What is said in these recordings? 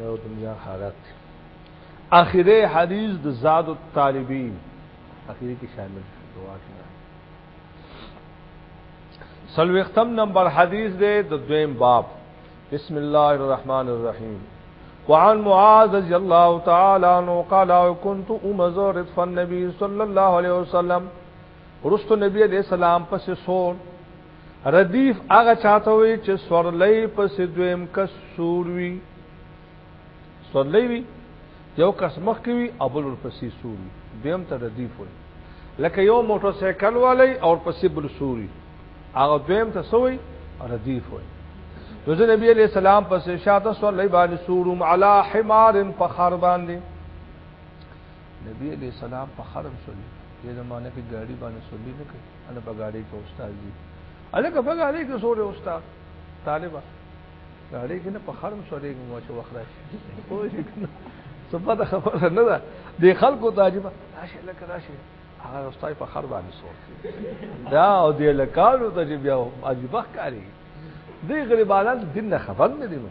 یو دنیا حالت اخیری حدیث د زاد الطالبین اخیری کې شامل دعا کې سلوختم نمبر حدیث دے د دویم باب بسم الله الرحمن الرحیم وعن معاذ رضی الله تعالی عنہ قال كنت امزور رضف النبي صلى الله عليه وسلم ورستو نبی علیہ السلام پس سور ردیف هغه چاته وي چې سورلۍ پس دویم کس سور وي سورلۍ وي یو کس مخ کې وي او بل ورپسې سور وي دویم ته ردیف وي لکه یو موټر سایکل والی او ورپسې بل سور وي هغه دویم ته سوی ردیف وي روز نبی علیہ السلام پس شاته سورلۍ باندې سورم علی حمار فخر باندې نبی علیہ السلام په حرم صلی دې زمانه کې ګاډي باندې صلی نه کوي انا په ګاډي کې استاد دي الکه په ګاډي کې سورې استاد طالبہ ګاډي کې نه په حرم صلی مو چې وخت راشي خو شي کنه سبته خبره نه ده د خلکو تعجب راشه لکه راشه هغه استاد په خر باندې سور دا او دې لکانو ته بیا عجیب ښکاری دې غریبانان دین نه خبر نه دي نو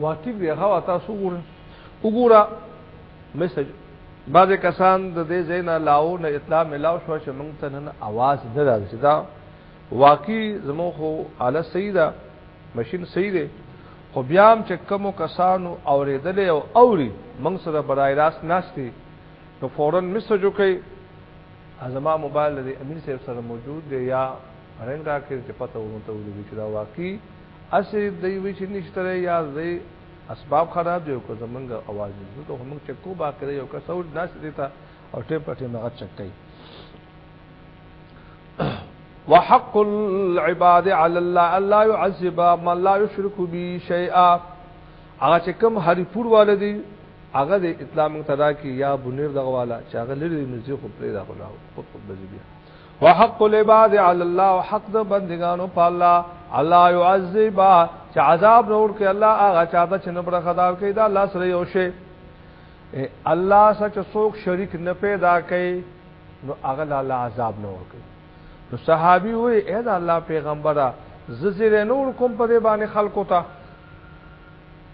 واټیب دی هغه تاسو وګوره وګوره میسج بعض کسان د دې زینا لاو نه اطلاع ملاو شو چې موږ ته نن आवाज نه راځي دا واقعي زمو خو اعلی سیدا ماشين صحیح دی خو بیا هم چې کوم کسانو اوریدل او اوري موږ سره برای راست ناشتي نو فورا میسج وکي ازما موبایل د امیر صاحب سره موجود دی یا رنګ راکړي چې پته ورته ولګي چې دا واقعي اسې دی وی چې نشته دی یا دی اسباب خراب دی او که زمونږ اواز دی دلته خو مونږ چک کو باقی دی یو کس او ناس دی ته او ټیم په ټیم هغه چک کوي وحق العباد علی الله الله يعذب من لا يشرك به شيئا هغه چې کوم هری پور والدي هغه د اطلاع مقتدا کې یا بنیر دغه والا چې هغه لري نزیخ په دغه والا خود خود بزی بیا وحق العباد علی الله حق د بندگانو په الله الله يعذبا چې عذاب نور کې الله هغه چاته چې نه پر خدا کې دا الله سره یو شی الله سچ څوک شریک نه پیدا کوي نو هغه الله عذاب نور کوي نو صحابي وي اې دا الله پیغمبره ززیر نور کوم په دې باندې خلکو ته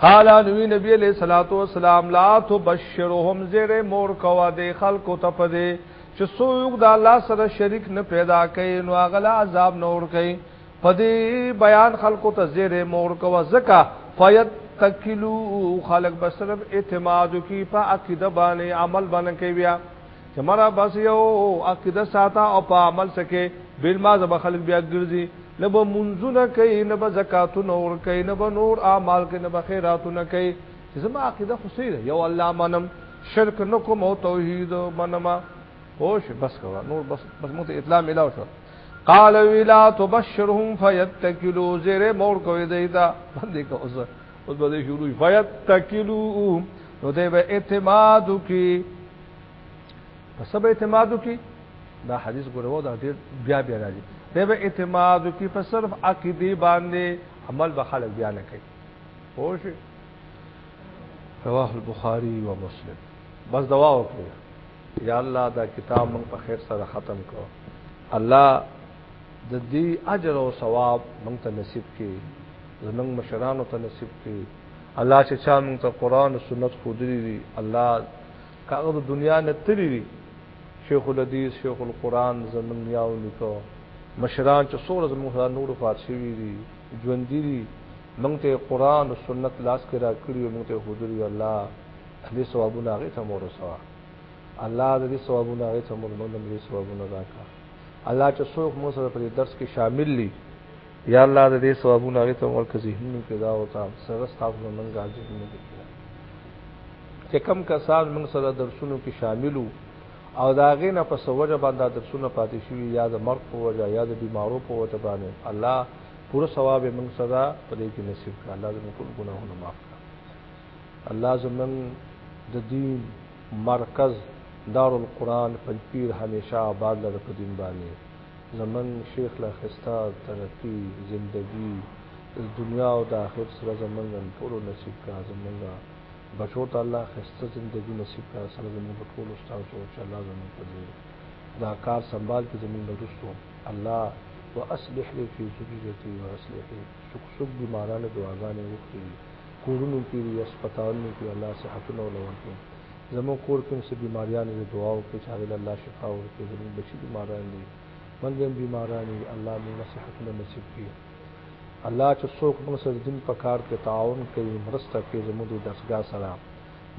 قال نبی نبی علیہ الصلوۃ والسلام لا تبشرهم زیر مور کوا دی خلق ته پدې چې څوک د الله سره شریک نه پیدا کوي نو هغه عذاب نور کوي پدې بیان خلق ته زیر مور کوا زکا فیت تکلو خلق بسرب اعتماد کی په عقیده باندې عمل باندې کوي چې مرا بس یو عقیده ساته او په عمل سکه بل ما زب خلق بیا ګرځي نه به منځونه کوي نه به زکاتونه ور کوي نه به نور اعمال کوي نه به خیراتونه کوي چې زما عقیده خو سیره یو الله منم شرک نکوم او توحید منم خوش بس کوا نور بس بس مو ته اطلاع ملاو شو قال ولا تبشرهم فيتكلوا زير مور کوي دیتا باندې کو اوس اوس به شروع فيتكلوا نو دې به اعتماد کی په سبا اعتماد وکي دا حدیث ګورو دا ډیر بیا بیا راځي دی به اعتماد وکي په صرف عقیده باندې عمل به خلک بیا نه کوي پوه شئ رواه البخاری و مسلم بس دوا وکړه یا الله دا کتاب مونږ په خیر سره ختم کړو الله د دې اجر او ثواب مونږ ته نصیب کړي زمونږ مشرانو ته نصیب کړي الله چې چا مونږ ته قران او سنت خو دې الله که هغه د دنیا نه تللی وي شیخ الحدیث شیخ القرآن زمونږ نیا او نیکه مشران چې څومره زمونږ سره نور وفات شوي دي ژوندي دي مونږ ته قرآن او سنت لاس کې راکړي او مونږ ته یې ښودلي دي الله دې ثوابونه هغې ته هم ورسوه الله د دې ثوابونه هغې ته هم مونږ ته دې ثوابونه راکړه الله چې څوک مونږ سره په دې درس کې شامل دي یا الله د دې ثوابونه هغې ته هم ورکړه ذهنونو کې دا او تا سره ستاسو زمونږ ذهنونو کې چې کوم کسان موږ سره درسونو کې شامل وو او دا غې نه په سوجه باندې درسونه پاتې شوي یا د مرګ په وجه یا د بیمارو په وجه باندې الله پوره ثواب موږ سره په دې کې نصیب کړه الله زموږ ټول ګناهونه معاف کړه الله زموږ د دین مرکز دار القرآن پنځپیر همیشه آباد لره په دین باندې زمون شیخ لا خستا ترقی زندگی دنیا او د آخرت سره زمونږ ټول نصیب کا زمونږ بچو ته الله خسته زندگی نصیب کړه سره زموږ د ټولو ستاسو چې الله زموږ په دې دا کار سنبال کې زموږ نه رسو الله واصلح لي في ذريتي واصلح لي سوک سوک بیمارانو دعاګانې وکړي کورونو کې دي هسپتالونو کې الله صحتونه ولور کړي زموږ کور کې هم څه بیماریان دي دعا وکړي چې هغه الله شفا ورکړي زموږ بچي بیماران دي موږ هم بیماران دي الله موږ صحتونه نصیب کړي الله چې څوک موږ سره دین په کار کې تعاون کوي مرسته کوي زموږ د درسګاه سره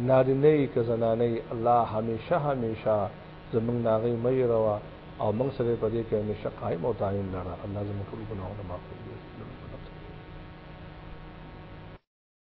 نارینه یې که زنانه یې الله همیشه همیشه زموږ نه هغوی مه هېروه او موږ سره یې په دې کې همیشه قایم او دایم لره الله زموږ ټول ګناهونه معاف کړي